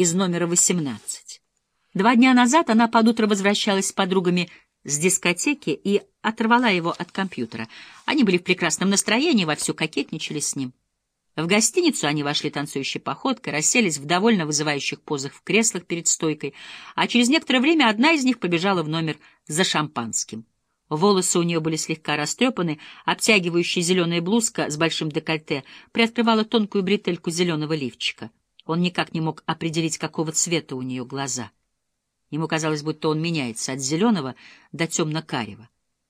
из номера 18. Два дня назад она под утро возвращалась с подругами с дискотеки и оторвала его от компьютера. Они были в прекрасном настроении, вовсю кокетничали с ним. В гостиницу они вошли танцующей походкой, расселись в довольно вызывающих позах в креслах перед стойкой, а через некоторое время одна из них побежала в номер за шампанским. Волосы у нее были слегка растрепаны, обтягивающая зеленая блузка с большим декольте приоткрывала тонкую бретельку зеленого лифчика. Он никак не мог определить, какого цвета у нее глаза. Ему казалось, будто он меняется от зеленого до темно-карего.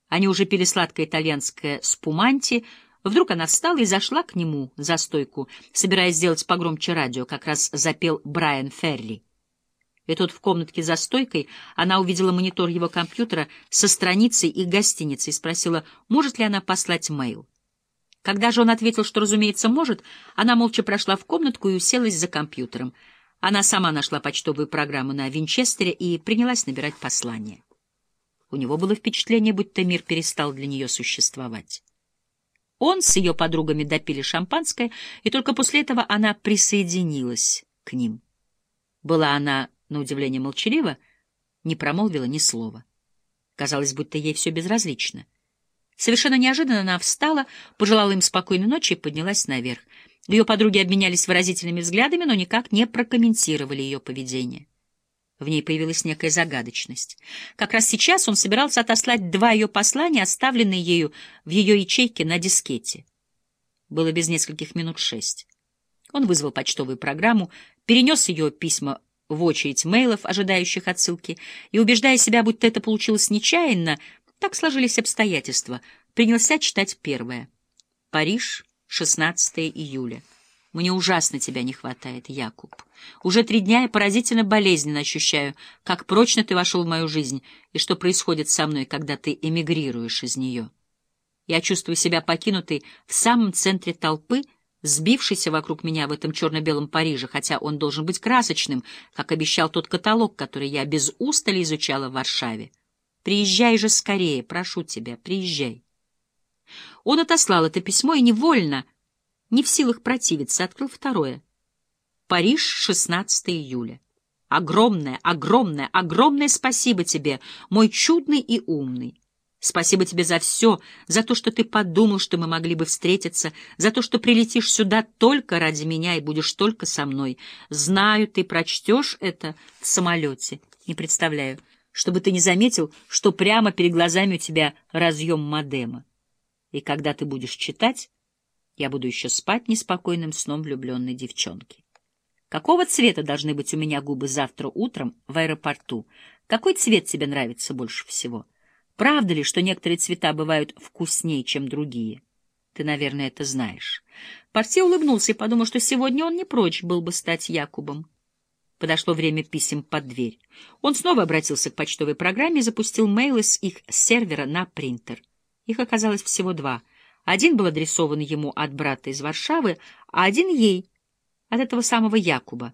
Они уже пили сладкое итальянское спуманти. Вдруг она встала и зашла к нему за стойку, собираясь сделать погромче радио. Как раз запел Брайан Ферли. И тут в комнатке за стойкой она увидела монитор его компьютера со страницей их гостиницы и спросила, может ли она послать мейл. Когда же он ответил, что, разумеется, может, она молча прошла в комнатку и уселась за компьютером. Она сама нашла почтовую программу на Винчестере и принялась набирать послание. У него было впечатление, будто мир перестал для нее существовать. Он с ее подругами допили шампанское, и только после этого она присоединилась к ним. Была она, на удивление, молчалива, не промолвила ни слова. Казалось, будто ей все безразлично. Совершенно неожиданно она встала, пожелала им спокойной ночи и поднялась наверх. Ее подруги обменялись выразительными взглядами, но никак не прокомментировали ее поведение. В ней появилась некая загадочность. Как раз сейчас он собирался отослать два ее послания, оставленные ею в ее ячейке на дискете. Было без нескольких минут шесть. Он вызвал почтовую программу, перенес ее письма в очередь мейлов, ожидающих отсылки, и, убеждая себя, будто это получилось нечаянно, так сложились обстоятельства, принялся читать первое. Париж, 16 июля. Мне ужасно тебя не хватает, Якуб. Уже три дня я поразительно болезненно ощущаю, как прочно ты вошел в мою жизнь и что происходит со мной, когда ты эмигрируешь из нее. Я чувствую себя покинутой в самом центре толпы, сбившейся вокруг меня в этом черно-белом Париже, хотя он должен быть красочным, как обещал тот каталог, который я без устали изучала в Варшаве. Приезжай же скорее, прошу тебя, приезжай. Он отослал это письмо и невольно, не в силах противиться, открыл второе. Париж, 16 июля. Огромное, огромное, огромное спасибо тебе, мой чудный и умный. Спасибо тебе за все, за то, что ты подумал, что мы могли бы встретиться, за то, что прилетишь сюда только ради меня и будешь только со мной. Знаю, ты прочтешь это в самолете. Не представляю, чтобы ты не заметил, что прямо перед глазами у тебя разъем модема. И когда ты будешь читать, я буду еще спать неспокойным сном влюбленной девчонки. Какого цвета должны быть у меня губы завтра утром в аэропорту? Какой цвет тебе нравится больше всего? Правда ли, что некоторые цвета бывают вкуснее, чем другие? Ты, наверное, это знаешь. Портье улыбнулся и подумал, что сегодня он не прочь был бы стать Якубом. Подошло время писем под дверь. Он снова обратился к почтовой программе и запустил мейлы с их сервера на принтер. Их оказалось всего два. Один был адресован ему от брата из Варшавы, а один ей, от этого самого Якуба.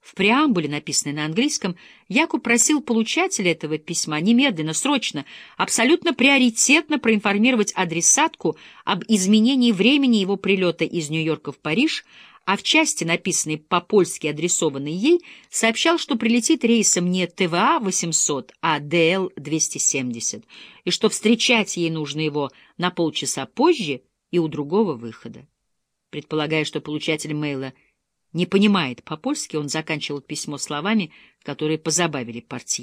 В преамбуле, написанной на английском, Якуб просил получателя этого письма немедленно, срочно, абсолютно приоритетно проинформировать адресатку об изменении времени его прилета из Нью-Йорка в Париж, а в части, написанной по-польски адресованной ей, сообщал, что прилетит рейсом не ТВА-800, а ДЛ-270, и что встречать ей нужно его на полчаса позже и у другого выхода. Предполагая, что получатель мейла не понимает по-польски, он заканчивал письмо словами, которые позабавили портье.